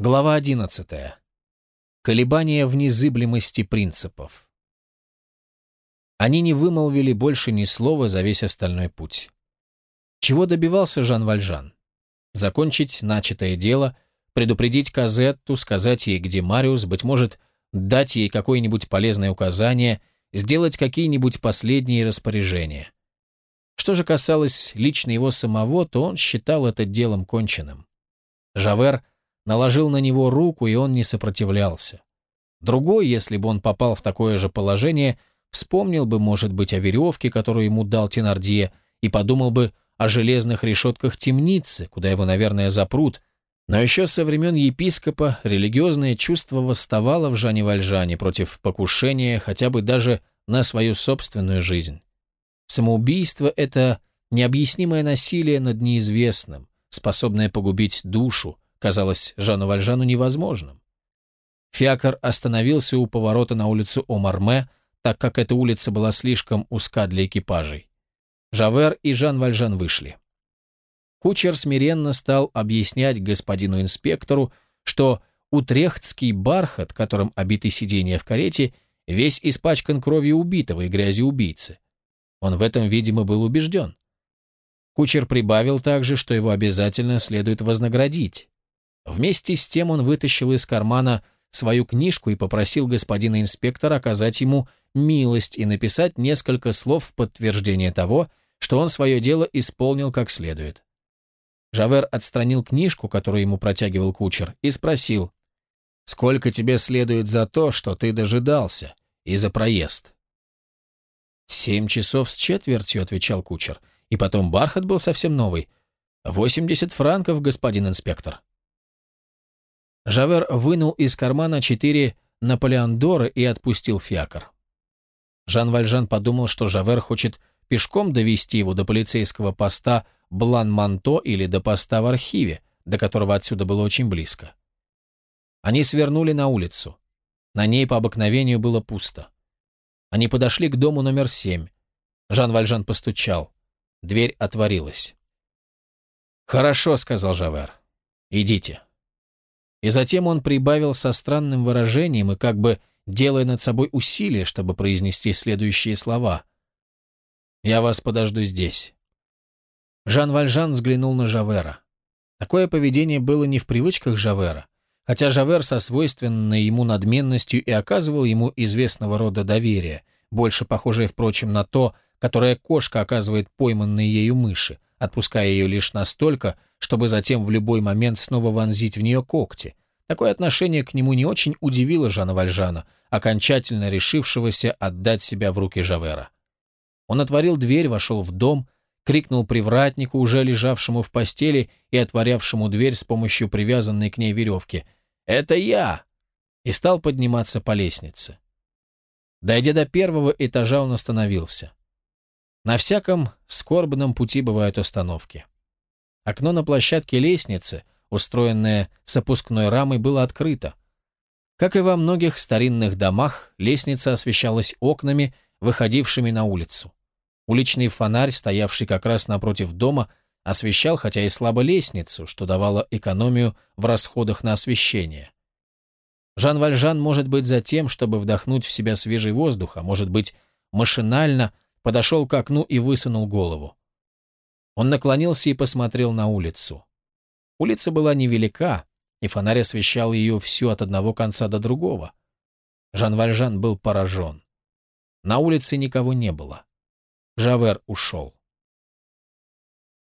Глава 11. Колебания в незыблемости принципов. Они не вымолвили больше ни слова за весь остальной путь. Чего добивался Жан Вальжан? Закончить начатое дело, предупредить Казетту, сказать ей, где Мариус, быть может, дать ей какое-нибудь полезное указание, сделать какие-нибудь последние распоряжения. Что же касалось лично его самого, то он считал это делом конченным. Жавер – наложил на него руку, и он не сопротивлялся. Другой, если бы он попал в такое же положение, вспомнил бы, может быть, о веревке, которую ему дал Тенардье, и подумал бы о железных решетках темницы, куда его, наверное, запрут. Но еще со времен епископа религиозное чувство восставало в Жане Вальжане против покушения хотя бы даже на свою собственную жизнь. Самоубийство — это необъяснимое насилие над неизвестным, способное погубить душу, казалось Жану Вальжану невозможным. Фиакр остановился у поворота на улицу Омарме, так как эта улица была слишком узка для экипажей. Жавер и Жан Вальжан вышли. Кучер смиренно стал объяснять господину инспектору, что утрехтский бархат, которым обиты сиденья в карете, весь испачкан кровью убитого и грязью убийцы. Он в этом, видимо, был убежден. Кучер прибавил также, что его обязательно следует вознаградить. Вместе с тем он вытащил из кармана свою книжку и попросил господина инспектора оказать ему милость и написать несколько слов в подтверждение того, что он свое дело исполнил как следует. Жавер отстранил книжку, которую ему протягивал кучер, и спросил, «Сколько тебе следует за то, что ты дожидался, и за проезд?» «Семь часов с четвертью», — отвечал кучер, «и потом бархат был совсем новый. Восемьдесят франков, господин инспектор». Жавер вынул из кармана четыре Наполеондора и отпустил фиакр. Жан Вальжан подумал, что Жавер хочет пешком довести его до полицейского поста Блан-Манто или до поста в архиве, до которого отсюда было очень близко. Они свернули на улицу. На ней по обыкновению было пусто. Они подошли к дому номер семь. Жан Вальжан постучал. Дверь отворилась. «Хорошо», — сказал Жавер. «Идите». И затем он прибавил со странным выражением и как бы делая над собой усилие, чтобы произнести следующие слова. «Я вас подожду здесь». Жан Вальжан взглянул на Жавера. Такое поведение было не в привычках Жавера, хотя Жавер со свойственной ему надменностью и оказывал ему известного рода доверие, больше похожее, впрочем, на то, которое кошка оказывает пойманной ею мыши, отпуская ее лишь настолько, чтобы затем в любой момент снова вонзить в нее когти. Такое отношение к нему не очень удивило Жана Вальжана, окончательно решившегося отдать себя в руки Жавера. Он отворил дверь, вошел в дом, крикнул привратнику, уже лежавшему в постели и отворявшему дверь с помощью привязанной к ней веревки. «Это я!» и стал подниматься по лестнице. Дойдя до первого этажа, он остановился. На всяком скорбном пути бывают остановки. Окно на площадке лестницы, устроенное с опускной рамой, было открыто. Как и во многих старинных домах, лестница освещалась окнами, выходившими на улицу. Уличный фонарь, стоявший как раз напротив дома, освещал, хотя и слабо лестницу, что давало экономию в расходах на освещение. Жан Вальжан может быть за тем, чтобы вдохнуть в себя свежий воздух, а может быть машинально – подошел к окну и высунул голову. Он наклонился и посмотрел на улицу. Улица была невелика, и фонарь освещал ее всю от одного конца до другого. Жан Вальжан был поражен. На улице никого не было. Жавер ушел.